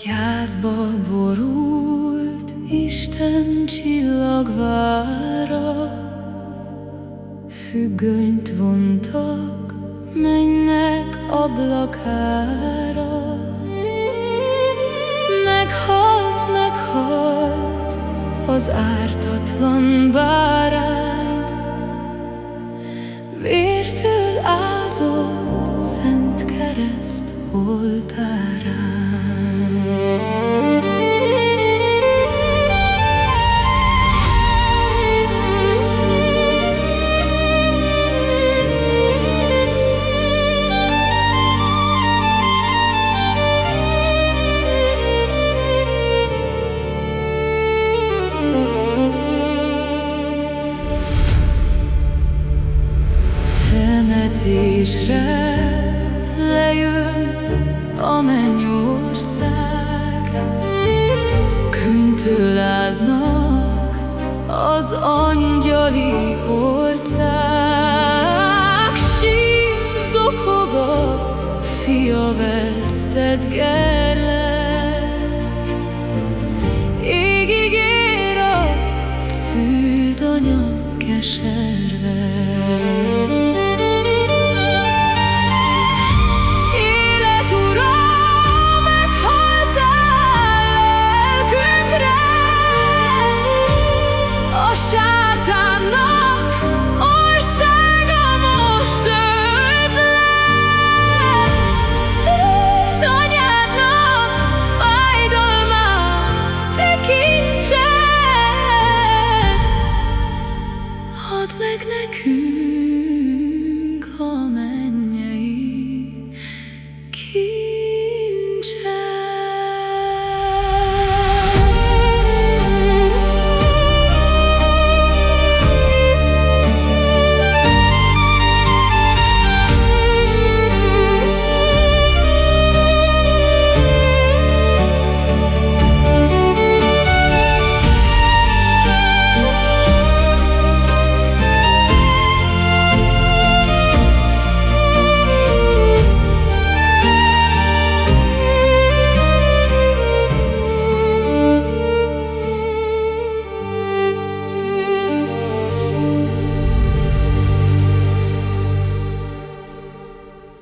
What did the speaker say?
Házba borult Isten csillagvára, Függönyt vontak mennek ablakára. Meghalt, meghalt az ártatlan bárány, Vértől ázott szent kereszt oltárán. Temetésre lejön a mennyország. Könytől az angyali orcák. Sír zokog a fia vesztett gerle Égig ér a szűzanya keserve